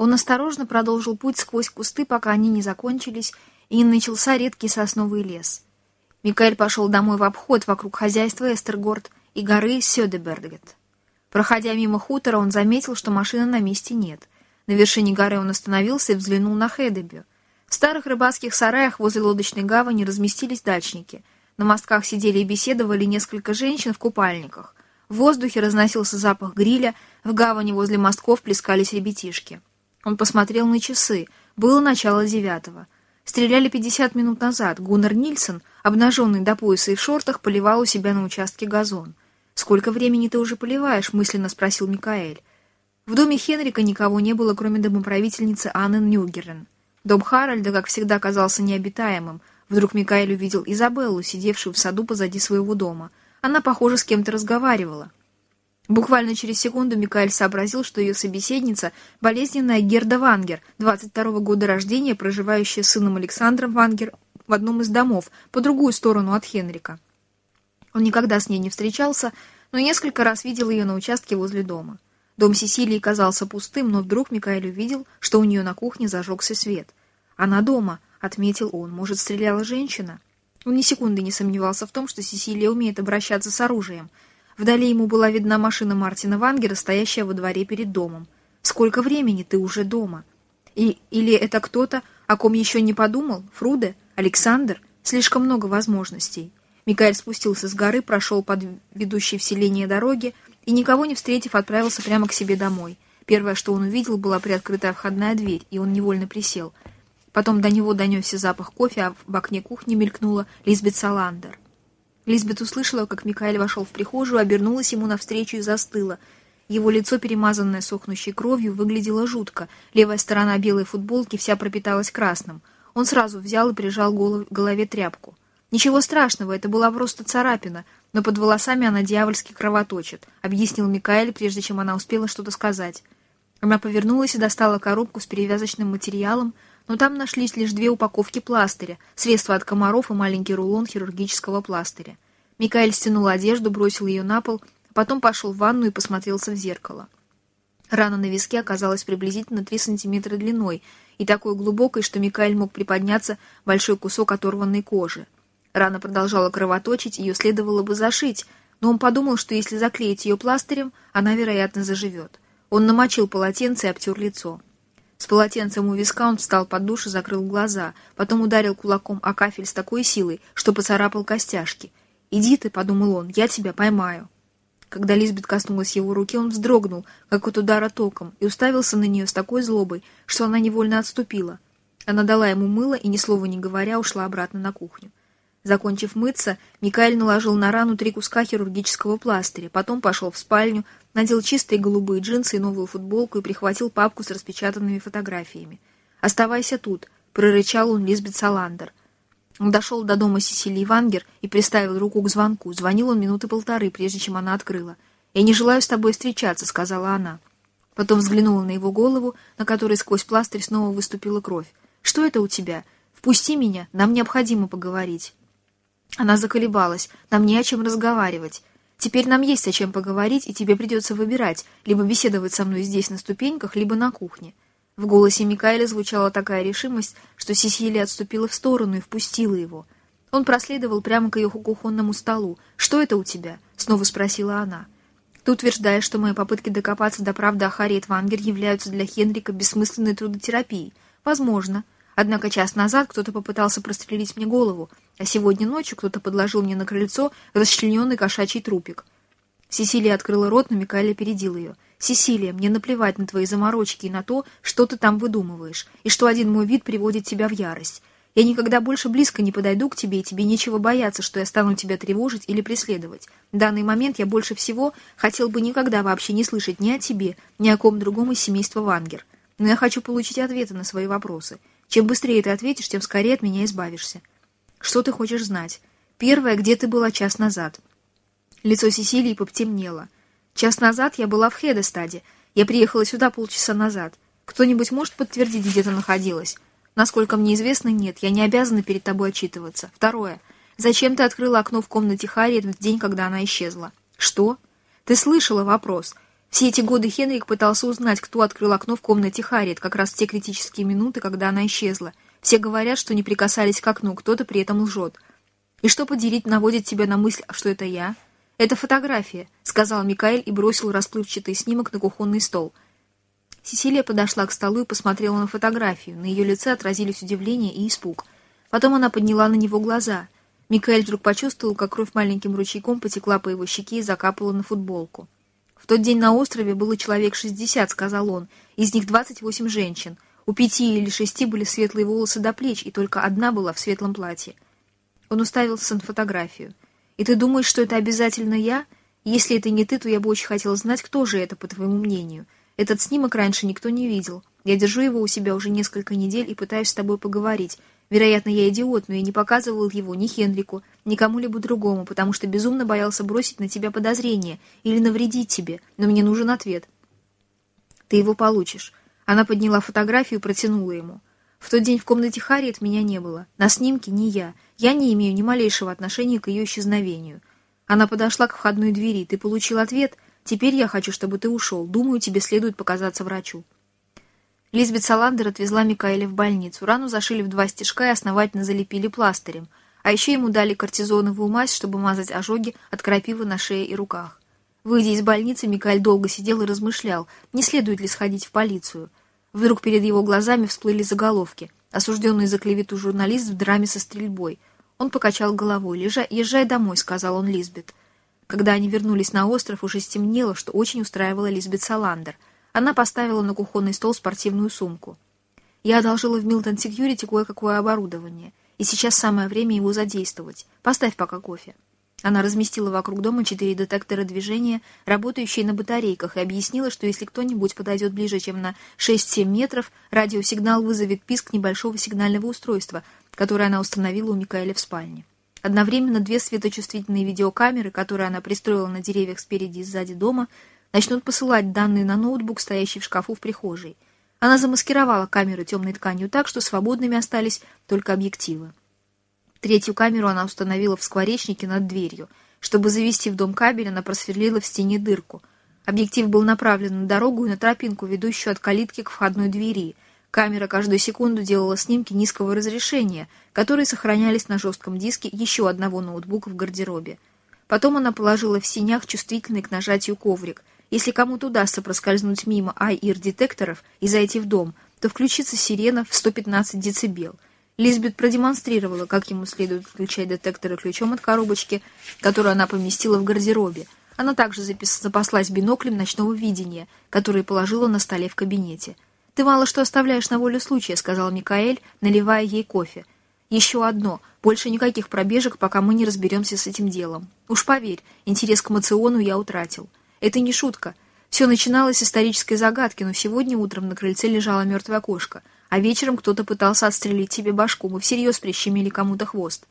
Он осторожно продолжил путь сквозь кусты, пока они не закончились, и начался редкий сосновый лес. Микаэль пошел домой в обход вокруг хозяйства Эстергорд и горы Сёдебергет. Проходя мимо хутора, он заметил, что машины на месте нет. На вершине горы он остановился и взглянул на Хедебю. В старых рыбацких сараях возле лодочной гавани разместились дачники. На мостках сидели и беседовали несколько женщин в купальниках. В воздухе разносился запах гриля, в гавани возле мостков плескались ребятишки. Он посмотрел на часы. Было начало девятого. Стреляли 50 минут назад. Гуннар Нильсон, обнаженный до пояса и в шортах, поливал у себя на участке газон. «Сколько времени ты уже поливаешь?» — мысленно спросил Микаэль. В доме Хенрика никого не было, кроме домоправительницы Анны Нюгерен. Дом Харальда, как всегда, казался необитаемым. Вдруг Микаэль увидел Изабеллу, сидевшую в саду позади своего дома. Она, похоже, с кем-то разговаривала. Буквально через секунду Микаэль сообразил, что ее собеседница – болезненная Герда Вангер, 22 -го года рождения, проживающая с сыном Александром Вангер в одном из домов, по другую сторону от Хенрика. Он никогда с ней не встречался, но несколько раз видел ее на участке возле дома. Дом Сесилии казался пустым, но вдруг Микаэль увидел, что у нее на кухне зажегся свет. «Она дома», — отметил он. «Может, стреляла женщина?» Он ни секунды не сомневался в том, что Сесилия умеет обращаться с оружием. Вдали ему была видна машина Мартина Вангера, стоящая во дворе перед домом. «Сколько времени ты уже дома?» И, «Или это кто-то, о ком еще не подумал? Фруде? Александр? Слишком много возможностей». Микаэль спустился с горы, прошел под ведущей в селение дороги, и, никого не встретив, отправился прямо к себе домой. Первое, что он увидел, была приоткрытая входная дверь, и он невольно присел. Потом до него донесся запах кофе, а в окне кухни мелькнула Лизбет Саландер. Лизбет услышала, как Микаэль вошел в прихожую, обернулась ему навстречу и застыла. Его лицо, перемазанное сохнущей кровью, выглядело жутко. Левая сторона белой футболки вся пропиталась красным. Он сразу взял и прижал к голове тряпку. Ничего страшного, это была просто царапина, но под волосами она дьявольски кровоточит, объяснил Микаэль, прежде чем она успела что-то сказать. Она повернулась и достала коробку с перевязочным материалом, но там нашлись лишь две упаковки пластыря, средства от комаров и маленький рулон хирургического пластыря. Микаэль стянул одежду, бросил ее на пол, а потом пошел в ванну и посмотрелся в зеркало. Рана на виске оказалась приблизительно 3 сантиметра длиной и такой глубокой, что Микаэль мог приподняться большой кусок оторванной кожи. Рана продолжала кровоточить, ее следовало бы зашить, но он подумал, что если заклеить ее пластырем, она, вероятно, заживет. Он намочил полотенце и обтер лицо. С полотенцем у виска он встал под душ и закрыл глаза, потом ударил кулаком о кафель с такой силой, что поцарапал костяшки. «Иди ты», — подумал он, — «я тебя поймаю». Когда Лизбет коснулась его руки, он вздрогнул, как от удара током, и уставился на нее с такой злобой, что она невольно отступила. Она дала ему мыло и, ни слова не говоря, ушла обратно на кухню. Закончив мыться, Микаэль наложил на рану три куска хирургического пластыря, потом пошел в спальню, надел чистые голубые джинсы и новую футболку и прихватил папку с распечатанными фотографиями. «Оставайся тут», — прорычал он Лизбет Саландер. Он дошел до дома Сесилии Вангер и приставил руку к звонку. Звонил он минуты полторы, прежде чем она открыла. «Я не желаю с тобой встречаться», — сказала она. Потом взглянула на его голову, на которой сквозь пластырь снова выступила кровь. «Что это у тебя? Впусти меня, нам необходимо поговорить». Она заколебалась. Нам не о чем разговаривать. Теперь нам есть о чем поговорить, и тебе придется выбирать, либо беседовать со мной здесь на ступеньках, либо на кухне. В голосе Микаэля звучала такая решимость, что Сесилия отступила в сторону и впустила его. Он проследовал прямо к ее кухонному столу. «Что это у тебя?» — снова спросила она. «Ты утверждаешь, что мои попытки докопаться до правды о Харриет Вангер являются для Хенрика бессмысленной трудотерапией. Возможно. Однако час назад кто-то попытался прострелить мне голову, а сегодня ночью кто-то подложил мне на крыльцо расчлененный кошачий трупик. Сесилия открыла рот, но Микаэль опередил ее. «Сесилия, мне наплевать на твои заморочки и на то, что ты там выдумываешь, и что один мой вид приводит тебя в ярость. Я никогда больше близко не подойду к тебе, и тебе нечего бояться, что я стану тебя тревожить или преследовать. В данный момент я больше всего хотел бы никогда вообще не слышать ни о тебе, ни о ком другом из семейства Вангер. Но я хочу получить ответы на свои вопросы. Чем быстрее ты ответишь, тем скорее от меня избавишься. Что ты хочешь знать? Первое, где ты была час назад? Лицо Сесилии потемнело. Час назад я была в Хедестаде. Я приехала сюда полчаса назад. Кто-нибудь может подтвердить, где ты находилась? Насколько мне известно, нет. Я не обязана перед тобой отчитываться. Второе. Зачем ты открыла окно в комнате Харриет в день, когда она исчезла? Что? Ты слышала вопрос. Все эти годы Хенрик пытался узнать, кто открыл окно в комнате Харриет, как раз в те критические минуты, когда она исчезла. Все говорят, что не прикасались к окну, кто-то при этом лжет. И что поделить наводит тебя на мысль, что это я? Это фотография, сказал Микаэль и бросил расплывчатый снимок на кухонный стол. Сесилия подошла к столу и посмотрела на фотографию. На ее лице отразились удивление и испуг. Потом она подняла на него глаза. Микаэль вдруг почувствовал, как кровь маленьким ручейком потекла по его щеке и закапала на футболку. В тот день на острове было человек шестьдесят, сказал он, из них двадцать восемь женщин. У пяти или шести были светлые волосы до плеч, и только одна была в светлом платье. Он уставился на фотографию. «И ты думаешь, что это обязательно я? Если это не ты, то я бы очень хотел знать, кто же это, по твоему мнению. Этот снимок раньше никто не видел. Я держу его у себя уже несколько недель и пытаюсь с тобой поговорить. Вероятно, я идиот, но я не показывал его ни Хенрику, ни кому-либо другому, потому что безумно боялся бросить на тебя подозрение или навредить тебе, но мне нужен ответ. Ты его получишь. Она подняла фотографию и протянула ему. В тот день в комнате Харриет меня не было. На снимке не я. Я не имею ни малейшего отношения к ее исчезновению. Она подошла к входной двери. Ты получил ответ? Теперь я хочу, чтобы ты ушел. Думаю, тебе следует показаться врачу. Лизбет Саландер отвезла Микаэля в больницу. Рану зашили в два стежка и основательно залепили пластырем. А еще ему дали кортизоновую мазь, чтобы мазать ожоги от крапивы на шее и руках. Выйдя из больницы, Микаэль долго сидел и размышлял, не следует ли сходить в полицию. Вдруг перед его глазами всплыли заголовки. Осужденный за клевету журналист в драме со стрельбой. Он покачал головой. «Езжай, езжай домой», — сказал он Лизбет. Когда они вернулись на остров, уже стемнело, что очень устраивала Лизбет Саландер — она поставила на кухонный стол спортивную сумку. Я одолжила в Милтон Секьюрити кое-какое оборудование, и сейчас самое время его задействовать. Поставь пока кофе. Она разместила вокруг дома четыре детектора движения, работающие на батарейках, и объяснила, что если кто-нибудь подойдет ближе, чем на 6-7 метров, радиосигнал вызовет писк небольшого сигнального устройства, которое она установила у Микаэля в спальне. Одновременно две светочувствительные видеокамеры, которые она пристроила на деревьях спереди и сзади дома, начнут посылать данные на ноутбук, стоящий в шкафу в прихожей. Она замаскировала камеры темной тканью так, что свободными остались только объективы. Третью камеру она установила в скворечнике над дверью. Чтобы завести в дом кабель, она просверлила в стене дырку. Объектив был направлен на дорогу и на тропинку, ведущую от калитки к входной двери. Камера каждую секунду делала снимки низкого разрешения, которые сохранялись на жестком диске еще одного ноутбука в гардеробе. Потом она положила в синях чувствительный к нажатию коврик — если кому-то удастся проскользнуть мимо АИР-детекторов и зайти в дом, то включится сирена в 115 дБ. Лизбет продемонстрировала, как ему следует включать детекторы ключом от коробочки, которую она поместила в гардеробе. Она также запаслась биноклем ночного видения, который положила на столе в кабинете. «Ты мало что оставляешь на волю случая», — сказал Микаэль, наливая ей кофе. «Еще одно. Больше никаких пробежек, пока мы не разберемся с этим делом. Уж поверь, интерес к мациону я утратил». Это не шутка. Все начиналось с исторической загадки, но сегодня утром на крыльце лежала мертвая кошка, а вечером кто-то пытался отстрелить себе башку, мы всерьез прищемили кому-то хвост.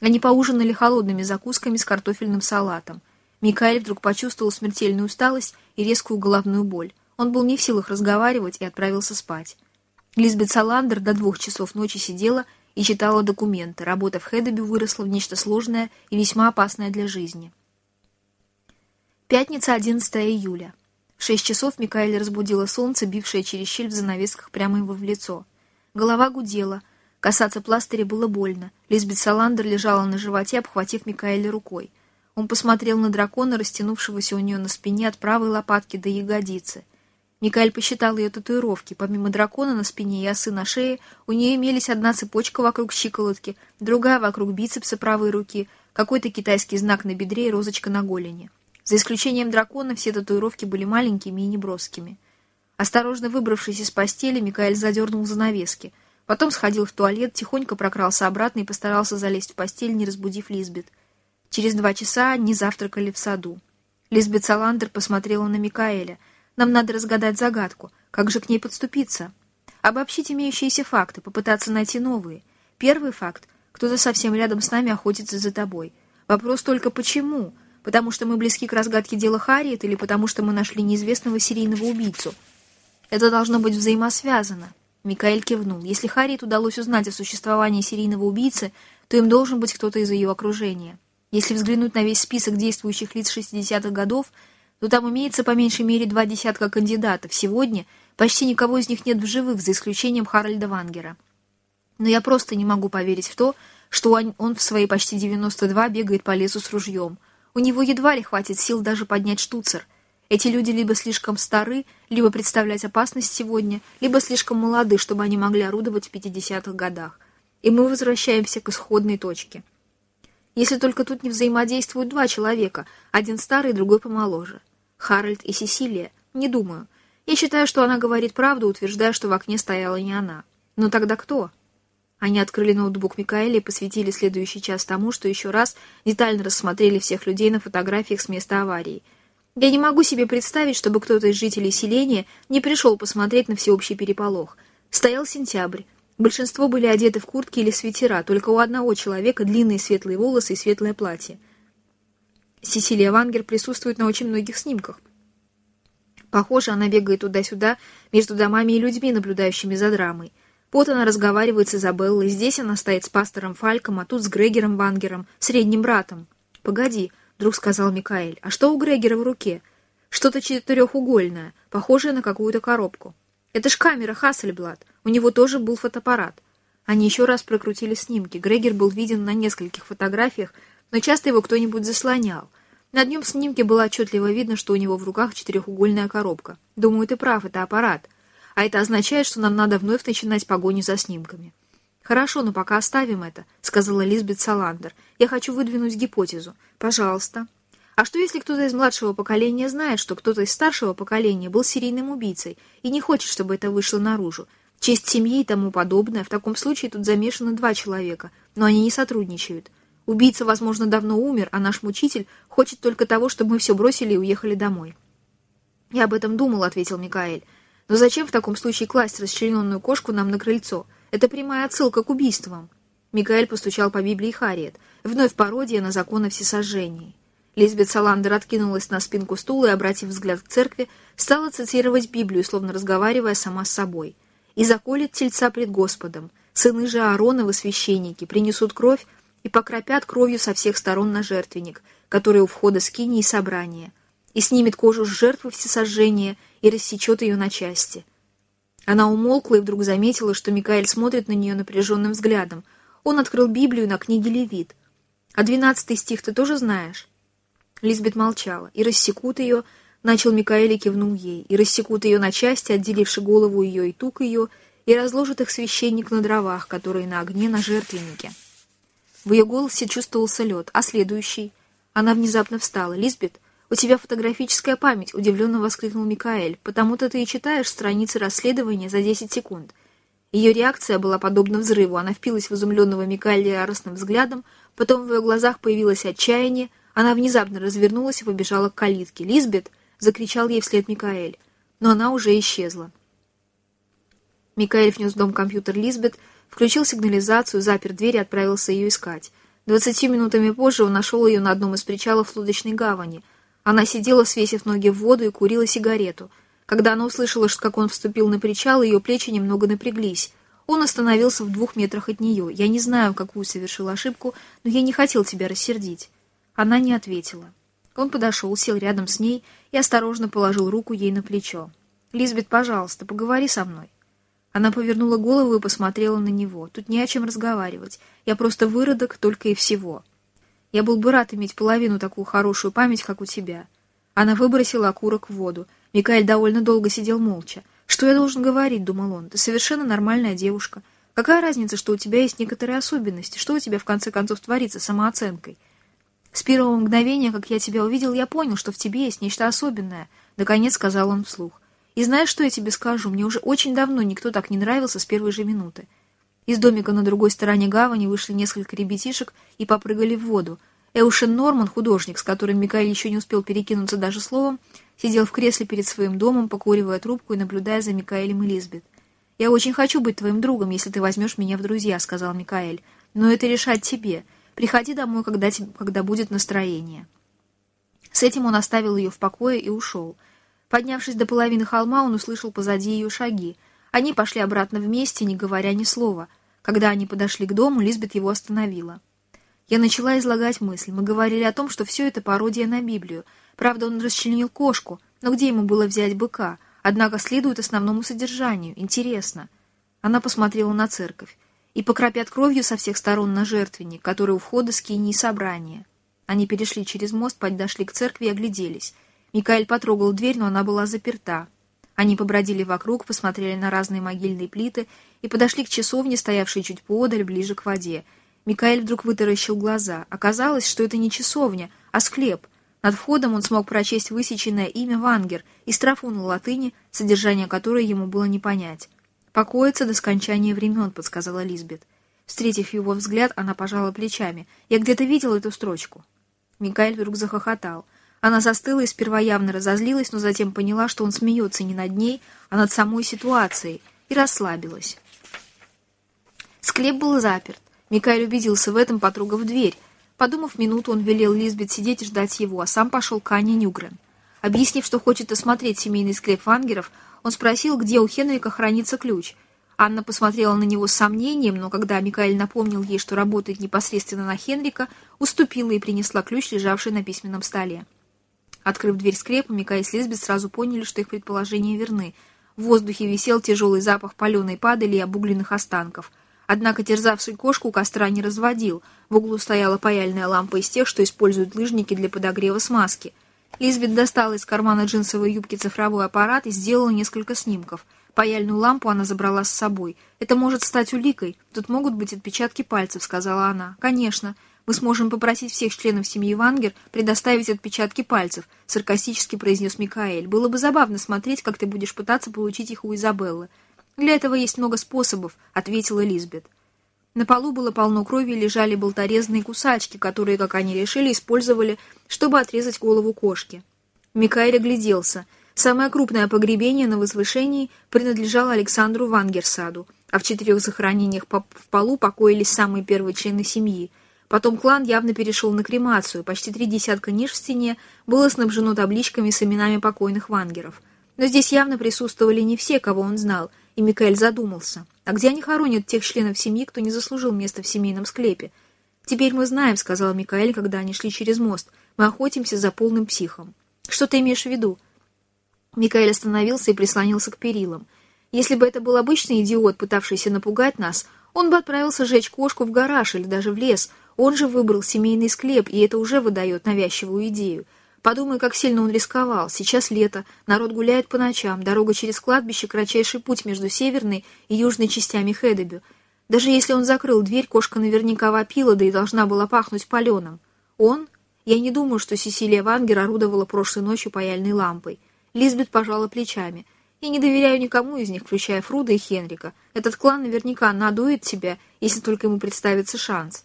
Они поужинали холодными закусками с картофельным салатом. Микаэль вдруг почувствовал смертельную усталость и резкую головную боль. Он был не в силах разговаривать и отправился спать. Лизбет Саландер до двух часов ночи сидела и читала документы. Работа в Хедебе выросла в нечто сложное и весьма опасное для жизни. Пятница, 11 июля. В шесть часов Микаэль разбудила солнце, бившее через щель в занавесках прямо его в лицо. Голова гудела. Касаться пластыря было больно. Лизбет Саландер лежала на животе, обхватив Микаэля рукой. Он посмотрел на дракона, растянувшегося у нее на спине от правой лопатки до ягодицы. Микаэль посчитал ее татуировки. Помимо дракона на спине и осы на шее, у нее имелись одна цепочка вокруг щиколотки, другая вокруг бицепса правой руки, какой-то китайский знак на бедре и розочка на голени. За исключением дракона, все татуировки были маленькими и неброскими. Осторожно выбравшись из постели, Микаэль задернул занавески. Потом сходил в туалет, тихонько прокрался обратно и постарался залезть в постель, не разбудив Лизбет. Через два часа они завтракали в саду. Лизбет Саландер посмотрела на Микаэля. «Нам надо разгадать загадку. Как же к ней подступиться?» «Обобщить имеющиеся факты, попытаться найти новые. Первый факт — кто-то совсем рядом с нами охотится за тобой. Вопрос только «почему?» Потому что мы близки к разгадке дела Харриет или потому что мы нашли неизвестного серийного убийцу? Это должно быть взаимосвязано. Микаэль кивнул. Если Харриет удалось узнать о существовании серийного убийцы, то им должен быть кто-то из ее окружения. Если взглянуть на весь список действующих лиц 60-х годов, но там имеется по меньшей мере два десятка кандидатов. Сегодня почти никого из них нет в живых, за исключением Харальда Вангера. Но я просто не могу поверить в то, что он в свои почти 92 бегает по лесу с ружьем. У него едва ли хватит сил даже поднять штуцер. Эти люди либо слишком стары, либо представлять опасность сегодня, либо слишком молоды, чтобы они могли орудовать в 50-х годах. И мы возвращаемся к исходной точке. Если только тут не взаимодействуют два человека, один старый, другой помоложе. Харальд и Сесилия? Не думаю. Я считаю, что она говорит правду, утверждая, что в окне стояла не она. Но тогда кто? Они открыли ноутбук Микаэля и посвятили следующий час тому, что еще раз детально рассмотрели всех людей на фотографиях с места аварии. Я не могу себе представить, чтобы кто-то из жителей селения не пришел посмотреть на всеобщий переполох. Стоял сентябрь. Большинство были одеты в куртки или свитера, только у одного человека длинные светлые волосы и светлое платье. Сесилия Вангер присутствует на очень многих снимках. Похоже, она бегает туда-сюда между домами и людьми, наблюдающими за драмой. Вот она разговаривает с Изабеллой, здесь она стоит с пастором Фальком, а тут с Грегером Вангером, средним братом. «Погоди», — вдруг сказал Микаэль, — «а что у Грегера в руке?» «Что-то четырехугольное, похожее на какую-то коробку». «Это ж камера Хассельблад, у него тоже был фотоаппарат». Они еще раз прокрутили снимки. Грегер был виден на нескольких фотографиях, но часто его кто-нибудь заслонял. На одном снимке было отчетливо видно, что у него в руках четырехугольная коробка. «Думаю, ты прав, это аппарат». А это означает, что нам надо вновь начинать погоню за снимками. «Хорошо, но пока оставим это», — сказала Лизбет Саландер. «Я хочу выдвинуть гипотезу. Пожалуйста». А что, если кто-то из младшего поколения знает, что кто-то из старшего поколения был серийным убийцей и не хочет, чтобы это вышло наружу? Честь семьи и тому подобное. В таком случае тут замешаны два человека, но они не сотрудничают. Убийца, возможно, давно умер, а наш мучитель хочет только того, чтобы мы все бросили и уехали домой. «Я об этом думал», — ответил Микаэль. Но зачем в таком случае класть расчлененную кошку нам на крыльцо? Это прямая отсылка к убийствам. Микаэль постучал по Библии Харриет. Вновь пародия на закон о всесожжении. Лизбет Саландер откинулась на спинку стула и, обратив взгляд к церкви, стала цитировать Библию, словно разговаривая сама с собой. «И заколет тельца пред Господом, сыны же Аароновы священники принесут кровь и покропят кровью со всех сторон на жертвенник, который у входа скини и собрания, и снимет кожу с жертвы всесожжения и рассечет ее на части. Она умолкла и вдруг заметила, что Микаэль смотрит на нее напряженным взглядом. Он открыл Библию на книге Левит. «А двенадцатый стих ты тоже знаешь?» Лизбет молчала. «И рассекут ее...» Начал Микаэль и кивнул ей. «И рассекут ее на части, отделивши голову ее и тук ее, и разложит их священник на дровах, которые на огне на жертвеннике». В ее голосе чувствовался лед. «А следующий?» Она внезапно встала. «Лизбет, «У тебя фотографическая память», — удивленно воскликнул Микаэль. «Потому-то ты и читаешь страницы расследования за 10 секунд». Ее реакция была подобна взрыву. Она впилась в изумленного Микаэля яростным взглядом, потом в ее глазах появилось отчаяние, она внезапно развернулась и побежала к калитке. «Лизбет!» — закричал ей вслед Микаэль. Но она уже исчезла. Микаэль внес в дом компьютер Лизбет, включил сигнализацию, запер дверь и отправился ее искать. Двадцатью минутами позже он нашел ее на одном из причалов лодочной гавани — она сидела, свесив ноги в воду, и курила сигарету. Когда она услышала, как он вступил на причал, ее плечи немного напряглись. Он остановился в двух метрах от нее. «Я не знаю, какую совершил ошибку, но я не хотел тебя рассердить». Она не ответила. Он подошел, сел рядом с ней и осторожно положил руку ей на плечо. «Лизбет, пожалуйста, поговори со мной». Она повернула голову и посмотрела на него. «Тут не о чем разговаривать. Я просто выродок только и всего». Я был бы рад иметь половину такую хорошую память, как у тебя». Она выбросила окурок в воду. Микаэль довольно долго сидел молча. «Что я должен говорить?» — думал он. «Ты совершенно нормальная девушка. Какая разница, что у тебя есть некоторые особенности? Что у тебя, в конце концов, творится самооценкой?» «С первого мгновения, как я тебя увидел, я понял, что в тебе есть нечто особенное», — наконец сказал он вслух. «И знаешь, что я тебе скажу? Мне уже очень давно никто так не нравился с первой же минуты. Из домика на другой стороне гавани вышли несколько ребятишек и попрыгали в воду. Эушен Норман, художник, с которым Микаэль еще не успел перекинуться даже словом, сидел в кресле перед своим домом, покуривая трубку и наблюдая за Микаэлем и Лизбет. «Я очень хочу быть твоим другом, если ты возьмешь меня в друзья», — сказал Микаэль. «Но это решать тебе. Приходи домой, когда, тебе, когда будет настроение». С этим он оставил ее в покое и ушел. Поднявшись до половины холма, он услышал позади ее шаги. Они пошли обратно вместе, не говоря ни слова — когда они подошли к дому, Лизбет его остановила. Я начала излагать мысль. Мы говорили о том, что все это пародия на Библию. Правда, он расчленил кошку, но где ему было взять быка? Однако следует основному содержанию. Интересно. Она посмотрела на церковь. И покропят кровью со всех сторон на жертвенник, который у входа скинии собрания. Они перешли через мост, подошли к церкви и огляделись. Микаэль потрогал дверь, но она была заперта. Они побродили вокруг, посмотрели на разные могильные плиты и подошли к часовне, стоявшей чуть поодаль, ближе к воде. Микаэль вдруг вытаращил глаза. Оказалось, что это не часовня, а склеп. Над входом он смог прочесть высеченное имя Вангер и строфу на латыни, содержание которой ему было не понять. «Покоится до скончания времен», — подсказала Лизбет. Встретив его взгляд, она пожала плечами. «Я где-то видел эту строчку». Микаэль вдруг захохотал. Она застыла и сперва явно разозлилась, но затем поняла, что он смеется не над ней, а над самой ситуацией, и расслабилась. Склеп был заперт. Микаэль убедился в этом, потрогав дверь. Подумав минуту, он велел Лизбет сидеть и ждать его, а сам пошел к Ане Нюгрен. Объяснив, что хочет осмотреть семейный склеп Вангеров, он спросил, где у Хенрика хранится ключ. Анна посмотрела на него с сомнением, но когда Микаэль напомнил ей, что работает непосредственно на Хенрика, уступила и принесла ключ, лежавший на письменном столе. Открыв дверь скрепа, Микаэль с Лизбет сразу поняли, что их предположения верны. В воздухе висел тяжелый запах паленой падали и обугленных останков. Однако терзавший кошку костра не разводил. В углу стояла паяльная лампа из тех, что используют лыжники для подогрева смазки — Лизбет достала из кармана джинсовой юбки цифровой аппарат и сделала несколько снимков. Паяльную лампу она забрала с собой. «Это может стать уликой. Тут могут быть отпечатки пальцев», — сказала она. «Конечно. Мы сможем попросить всех членов семьи Вангер предоставить отпечатки пальцев», — саркастически произнес Микаэль. «Было бы забавно смотреть, как ты будешь пытаться получить их у Изабеллы». «Для этого есть много способов», — ответила Лизбет. На полу было полно крови и лежали болторезные кусачки, которые, как они решили, использовали, чтобы отрезать голову кошки. Микаэль огляделся. Самое крупное погребение на возвышении принадлежало Александру Вангерсаду, а в четырех захоронениях в полу покоились самые первые члены семьи. Потом клан явно перешел на кремацию, почти три десятка ниш в стене было снабжено табличками с именами покойных вангеров. Но здесь явно присутствовали не все, кого он знал, и Микаэль задумался. А где они хоронят тех членов семьи, кто не заслужил места в семейном склепе? «Теперь мы знаем», — сказал Микаэль, когда они шли через мост. «Мы охотимся за полным психом». «Что ты имеешь в виду?» Микаэль остановился и прислонился к перилам. Если бы это был обычный идиот, пытавшийся напугать нас, он бы отправился жечь кошку в гараж или даже в лес. Он же выбрал семейный склеп, и это уже выдает навязчивую идею — Подумай, как сильно он рисковал. Сейчас лето, народ гуляет по ночам, дорога через кладбище — кратчайший путь между северной и южной частями Хедебю. Даже если он закрыл дверь, кошка наверняка вопила, да и должна была пахнуть паленым. Он? Я не думаю, что Сесилия Вангер орудовала прошлой ночью паяльной лампой. Лизбет пожала плечами. Я не доверяю никому из них, включая Фруда и Хенрика. Этот клан наверняка надует тебя, если только ему представится шанс.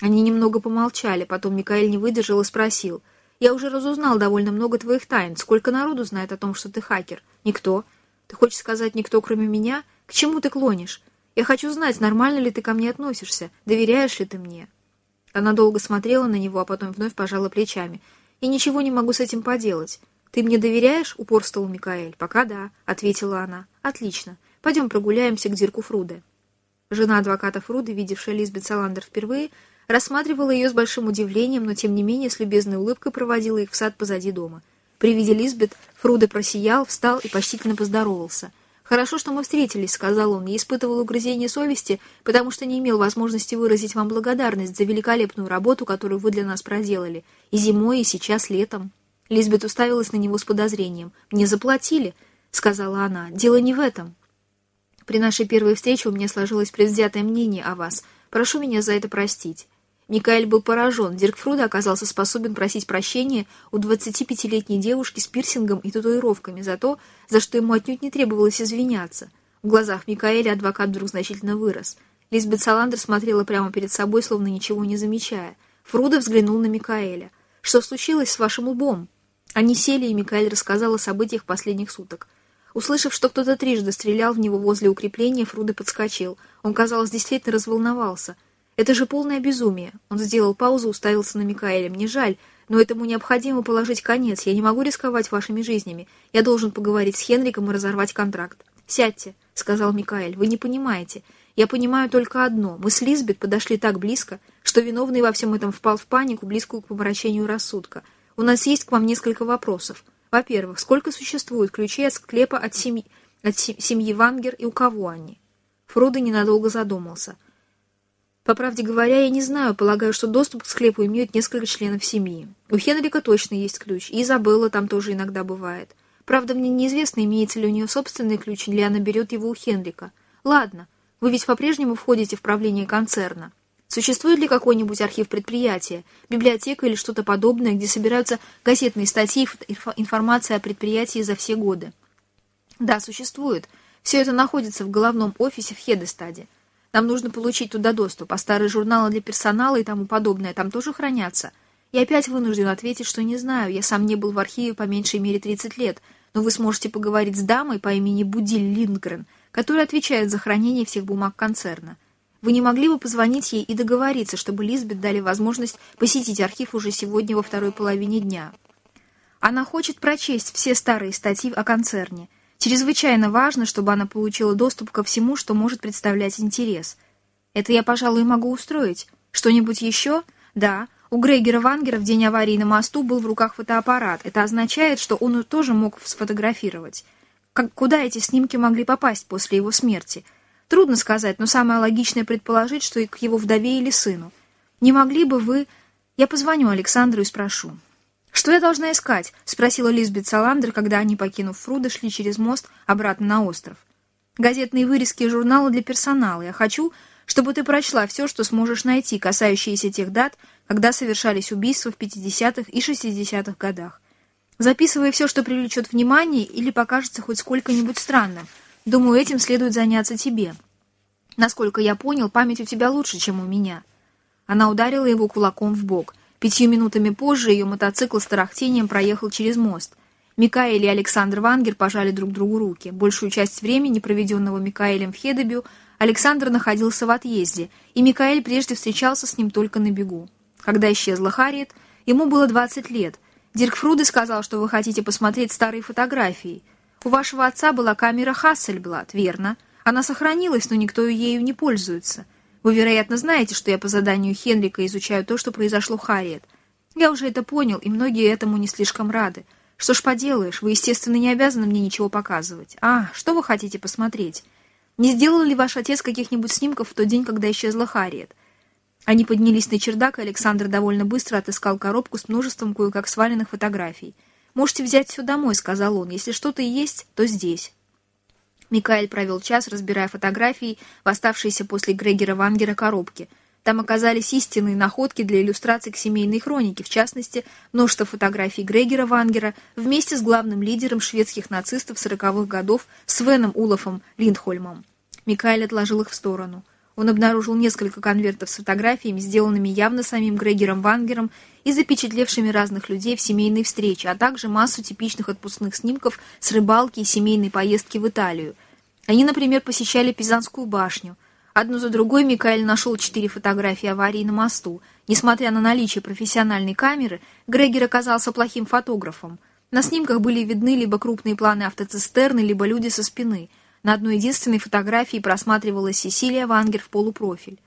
Они немного помолчали, потом Микаэль не выдержал и спросил — я уже разузнал довольно много твоих тайн. Сколько народу знает о том, что ты хакер? Никто. Ты хочешь сказать никто, кроме меня? К чему ты клонишь? Я хочу знать, нормально ли ты ко мне относишься, доверяешь ли ты мне?» Она долго смотрела на него, а потом вновь пожала плечами. «И ничего не могу с этим поделать. Ты мне доверяешь?» — упорствовал Микаэль. «Пока да», — ответила она. «Отлично. Пойдем прогуляемся к Дирку Фруде». Жена адвоката Фруды, видевшая Лизбет Саландер впервые, рассматривала ее с большим удивлением, но тем не менее с любезной улыбкой проводила их в сад позади дома. При виде Лизбет Фруде просиял, встал и почтительно поздоровался. «Хорошо, что мы встретились», — сказал он. «Я испытывал угрызение совести, потому что не имел возможности выразить вам благодарность за великолепную работу, которую вы для нас проделали. И зимой, и сейчас летом». Лизбет уставилась на него с подозрением. «Мне заплатили», — сказала она. «Дело не в этом». «При нашей первой встрече у меня сложилось предвзятое мнение о вас. Прошу меня за это простить». Микаэль был поражен. Дирк Фруда оказался способен просить прощения у 25-летней девушки с пирсингом и татуировками за то, за что ему отнюдь не требовалось извиняться. В глазах Микаэля адвокат вдруг значительно вырос. Лизбет Саландер смотрела прямо перед собой, словно ничего не замечая. Фруда взглянул на Микаэля. «Что случилось с вашим лбом?» Они сели, и Микаэль рассказал о событиях последних суток. Услышав, что кто-то трижды стрелял в него возле укрепления, Фруда подскочил. Он, казалось, действительно разволновался — это же полное безумие. Он сделал паузу, уставился на Микаэля. Мне жаль, но этому необходимо положить конец. Я не могу рисковать вашими жизнями. Я должен поговорить с Хенриком и разорвать контракт. «Сядьте», — сказал Микаэль. «Вы не понимаете. Я понимаю только одно. Мы с Лизбет подошли так близко, что виновный во всем этом впал в панику, близкую к помрачению рассудка. У нас есть к вам несколько вопросов. Во-первых, сколько существует ключей от склепа от семьи, от семьи Вангер и у кого они? Фродо ненадолго задумался. По правде говоря, я не знаю, полагаю, что доступ к склепу имеют несколько членов семьи. У Хенрика точно есть ключ, и Изабелла там тоже иногда бывает. Правда, мне неизвестно, имеется ли у нее собственный ключ, или она берет его у Хенрика. Ладно, вы ведь по-прежнему входите в правление концерна. Существует ли какой-нибудь архив предприятия, библиотека или что-то подобное, где собираются газетные статьи и информация о предприятии за все годы? Да, существует. Все это находится в головном офисе в Хедестаде. Нам нужно получить туда доступ, а старые журналы для персонала и тому подобное там тоже хранятся. Я опять вынужден ответить, что не знаю, я сам не был в архиве по меньшей мере 30 лет, но вы сможете поговорить с дамой по имени Будиль Линдгрен – который отвечает за хранение всех бумаг концерна. Вы не могли бы позвонить ей и договориться, чтобы Лизбет дали возможность посетить архив уже сегодня во второй половине дня? Она хочет прочесть все старые статьи о концерне. Чрезвычайно важно, чтобы она получила доступ ко всему, что может представлять интерес. Это я, пожалуй, могу устроить. Что-нибудь еще? Да. У Грейгера Вангера в день аварии на мосту был в руках фотоаппарат. Это означает, что он тоже мог сфотографировать. Как, куда эти снимки могли попасть после его смерти? Трудно сказать, но самое логичное предположить, что и к его вдове или сыну. Не могли бы вы... Я позвоню Александру и спрошу. «Что я должна искать?» — спросила Лизбет Саландер, когда они, покинув Фруда, шли через мост обратно на остров. «Газетные вырезки и журналы для персонала. Я хочу, чтобы ты прочла все, что сможешь найти, касающиеся тех дат, когда совершались убийства в 50-х и 60-х годах. Записывай все, что привлечет внимание или покажется хоть сколько-нибудь странным. Думаю, этим следует заняться тебе. Насколько я понял, память у тебя лучше, чем у меня». Она ударила его кулаком в бок. Пятью минутами позже ее мотоцикл с тарахтением проехал через мост. Микаэль и Александр Вангер пожали друг другу руки. Большую часть времени, проведенного Микаэлем в Хедебю, Александр находился в отъезде, и Микаэль прежде встречался с ним только на бегу. Когда исчезла Харриет, ему было 20 лет — Дирк Фруде сказал, что вы хотите посмотреть старые фотографии. У вашего отца была камера Хассельблат, верно? Она сохранилась, но никто ею не пользуется. Вы, вероятно, знаете, что я по заданию Хенрика изучаю то, что произошло в Харриет. Я уже это понял, и многие этому не слишком рады. Что ж поделаешь, вы, естественно, не обязаны мне ничего показывать. А, что вы хотите посмотреть? Не сделал ли ваш отец каких-нибудь снимков в тот день, когда исчезла Харриет? Они поднялись на чердак, и Александр довольно быстро отыскал коробку с множеством кое-как сваленных фотографий. «Можете взять все домой», — сказал он. «Если что-то и есть, то здесь». Микаэль провел час, разбирая фотографии в оставшиеся после Грегера Вангера коробки. Там оказались истинные находки для иллюстраций к семейной хронике, в частности, множество фотографий Грегера Вангера вместе с главным лидером шведских нацистов сороковых годов Свеном Улафом Линдхольмом. Микаэль отложил их в сторону. Он обнаружил несколько конвертов с фотографиями, сделанными явно самим Грегером Вангером и запечатлевшими разных людей в семейной встрече, а также массу типичных отпускных снимков с рыбалки и семейной поездки в Италию. Они, например, посещали Пизанскую башню. Одну за другой Микаэль нашел четыре фотографии аварии на мосту. Несмотря на наличие профессиональной камеры, Грегер оказался плохим фотографом. На снимках были видны либо крупные планы автоцистерны, либо люди со спины – на одной единственной фотографии просматривалась Сесилия Вангер в полупрофиль.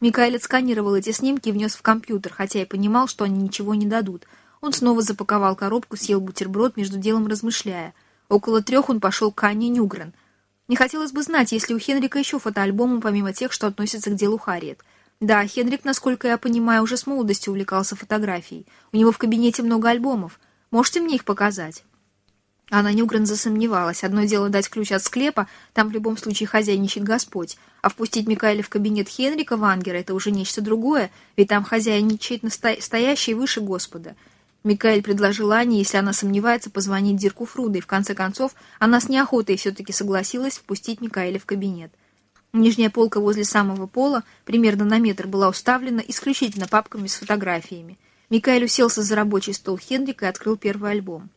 Микаэль отсканировал эти снимки и внес в компьютер, хотя и понимал, что они ничего не дадут. Он снова запаковал коробку, съел бутерброд, между делом размышляя. Около трех он пошел к Анне Нюгрен. Не хотелось бы знать, есть ли у Хенрика еще фотоальбомы, помимо тех, что относятся к делу Харриет. Да, Хенрик, насколько я понимаю, уже с молодости увлекался фотографией. У него в кабинете много альбомов. Можете мне их показать? Анна Нюгрен засомневалась. Одно дело дать ключ от склепа, там в любом случае хозяйничает Господь, а впустить Микаэля в кабинет Хенрика Вангера — это уже нечто другое, ведь там хозяйничает настоящий выше Господа. Микаэль предложил Ане, если она сомневается, позвонить Дирку Фруда, и в конце концов она с неохотой все-таки согласилась впустить Микаэля в кабинет. Нижняя полка возле самого пола, примерно на метр, была уставлена исключительно папками с фотографиями. Микаэль уселся за рабочий стол Хенрика и открыл первый альбом.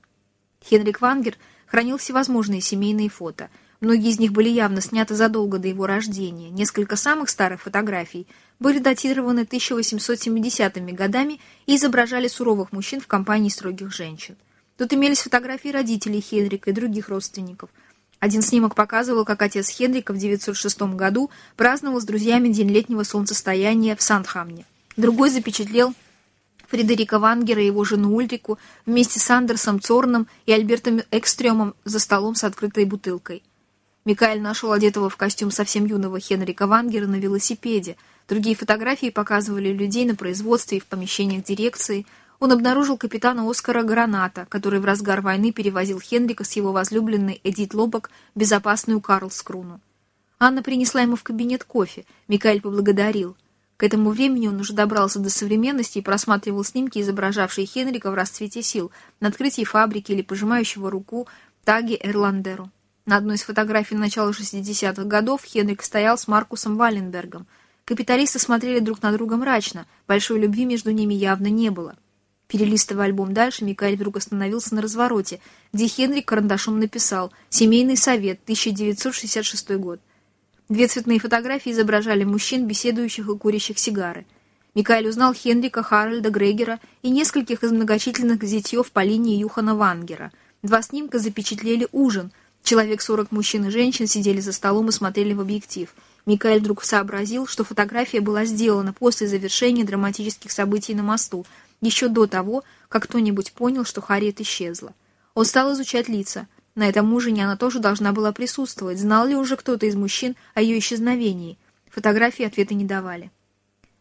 Хенрик Вангер хранил всевозможные семейные фото. Многие из них были явно сняты задолго до его рождения. Несколько самых старых фотографий были датированы 1870-ми годами и изображали суровых мужчин в компании строгих женщин. Тут имелись фотографии родителей Хенрика и других родственников. Один снимок показывал, как отец Хенрика в 906 году праздновал с друзьями день летнего солнцестояния в Сандхамне. Другой запечатлел Фредерика Вангера и его жену Ульрику вместе с Андерсом Цорном и Альбертом Экстремом за столом с открытой бутылкой. Микаэль нашел одетого в костюм совсем юного Хенрика Вангера на велосипеде. Другие фотографии показывали людей на производстве и в помещениях дирекции. Он обнаружил капитана Оскара Граната, который в разгар войны перевозил Хенрика с его возлюбленной Эдит Лобок в безопасную Карлскруну. Анна принесла ему в кабинет кофе. Микаэль поблагодарил. К этому времени он уже добрался до современности и просматривал снимки, изображавшие Хенрика в расцвете сил, на открытии фабрики или пожимающего руку Таги Эрландеру. На одной из фотографий начала 60-х годов Хенрик стоял с Маркусом Валенбергом. Капиталисты смотрели друг на друга мрачно, большой любви между ними явно не было. Перелистывая альбом дальше, Микаэль вдруг остановился на развороте, где Хенрик карандашом написал «Семейный совет, 1966 год». Две цветные фотографии изображали мужчин, беседующих и курящих сигары. Микаэль узнал Хенрика Харальда Грегера и нескольких из многочисленных зятьев по линии Юхана Вангера. Два снимка запечатлели ужин. Человек сорок мужчин и женщин сидели за столом и смотрели в объектив. Микаэль вдруг сообразил, что фотография была сделана после завершения драматических событий на мосту, еще до того, как кто-нибудь понял, что Харриет исчезла. Он стал изучать лица. На этом ужине она тоже должна была присутствовать. Знал ли уже кто-то из мужчин о ее исчезновении? Фотографии ответа не давали.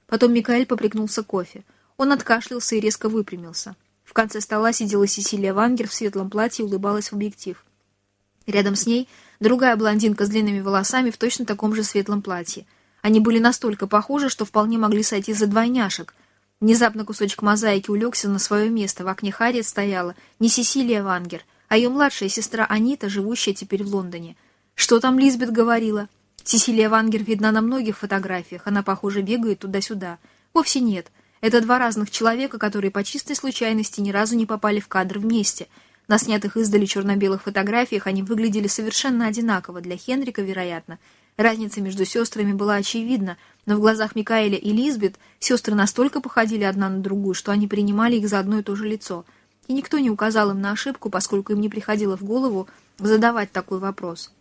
Потом Микаэль попрекнулся кофе. Он откашлялся и резко выпрямился. В конце стола сидела Сесилия Вангер в светлом платье и улыбалась в объектив. Рядом с ней другая блондинка с длинными волосами в точно таком же светлом платье. Они были настолько похожи, что вполне могли сойти за двойняшек. Внезапно кусочек мозаики улегся на свое место. В окне Харриет стояла не Сесилия Вангер, а ее младшая сестра Анита, живущая теперь в Лондоне. Что там Лизбет говорила? Сесилия Вангер видна на многих фотографиях, она, похоже, бегает туда-сюда. Вовсе нет. Это два разных человека, которые по чистой случайности ни разу не попали в кадр вместе. На снятых издали черно-белых фотографиях они выглядели совершенно одинаково, для Хенрика, вероятно. Разница между сестрами была очевидна, но в глазах Микаэля и Лизбет сестры настолько походили одна на другую, что они принимали их за одно и то же лицо — и никто не указал им на ошибку, поскольку им не приходило в голову задавать такой вопрос.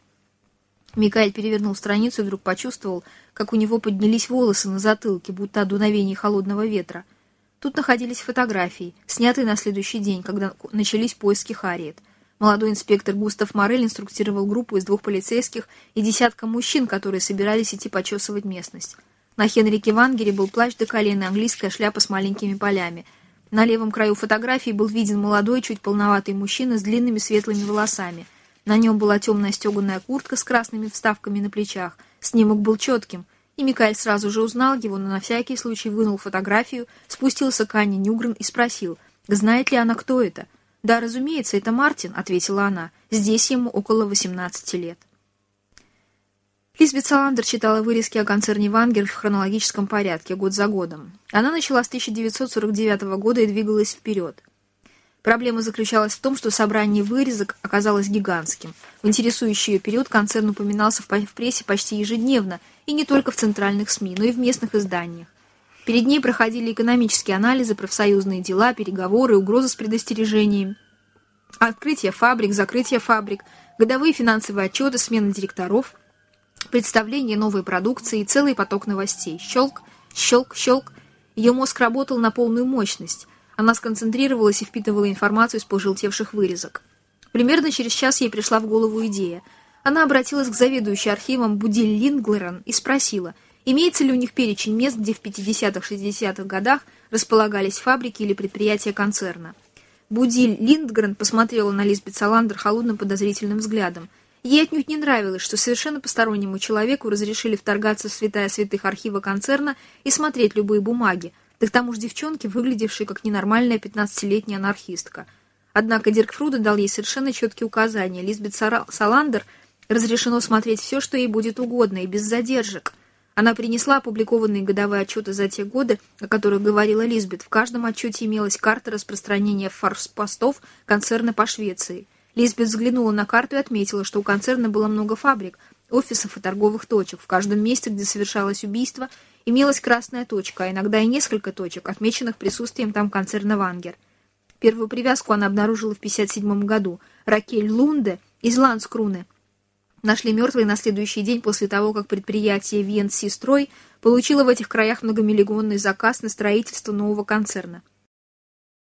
Микаэль перевернул страницу и вдруг почувствовал, как у него поднялись волосы на затылке, будто от дуновений холодного ветра. Тут находились фотографии, снятые на следующий день, когда начались поиски Харриет. Молодой инспектор Густав Морель инструктировал группу из двух полицейских и десятка мужчин, которые собирались идти почесывать местность. На Хенрике Вангере был плащ до колена, английская шляпа с маленькими полями — на левом краю фотографии был виден молодой, чуть полноватый мужчина с длинными светлыми волосами. На нем была темная стеганая куртка с красными вставками на плечах. Снимок был четким, и Микаэль сразу же узнал его, но на всякий случай вынул фотографию, спустился к Анне Нюгрен и спросил, знает ли она, кто это. «Да, разумеется, это Мартин», — ответила она. «Здесь ему около 18 лет». Лизбет Саландер читала вырезки о концерне «Вангер» в хронологическом порядке, год за годом. Она начала с 1949 года и двигалась вперед. Проблема заключалась в том, что собрание вырезок оказалось гигантским. В интересующий ее период концерн упоминался в прессе почти ежедневно, и не только в центральных СМИ, но и в местных изданиях. Перед ней проходили экономические анализы, профсоюзные дела, переговоры, угрозы с предостережением, открытие фабрик, закрытие фабрик, годовые финансовые отчеты, смена директоров – представление новой продукции и целый поток новостей. Щелк, щелк, щелк. Ее мозг работал на полную мощность. Она сконцентрировалась и впитывала информацию из пожелтевших вырезок. Примерно через час ей пришла в голову идея. Она обратилась к заведующей архивом Будиль Линглерон и спросила, имеется ли у них перечень мест, где в 50-60-х годах располагались фабрики или предприятия концерна. Будиль Линдгрен посмотрела на Лизбет Саландер холодным подозрительным взглядом. Ей отнюдь не нравилось, что совершенно постороннему человеку разрешили вторгаться в святая святых архива концерна и смотреть любые бумаги, да к тому же девчонке, выглядевшей как ненормальная пятнадцатилетняя анархистка. Однако Дирк Фруда дал ей совершенно четкие указания. Лизбет Саландер разрешено смотреть все, что ей будет угодно, и без задержек. Она принесла опубликованные годовые отчеты за те годы, о которых говорила Лизбет. В каждом отчете имелась карта распространения форспостов концерна по Швеции – Лизбет взглянула на карту и отметила, что у концерна было много фабрик, офисов и торговых точек. В каждом месте, где совершалось убийство, имелась красная точка, а иногда и несколько точек, отмеченных присутствием там концерна «Вангер». Первую привязку она обнаружила в 1957 году. Ракель Лунде из Ланскруны нашли мертвой на следующий день после того, как предприятие VNC «Строй» получило в этих краях многомиллионный заказ на строительство нового концерна –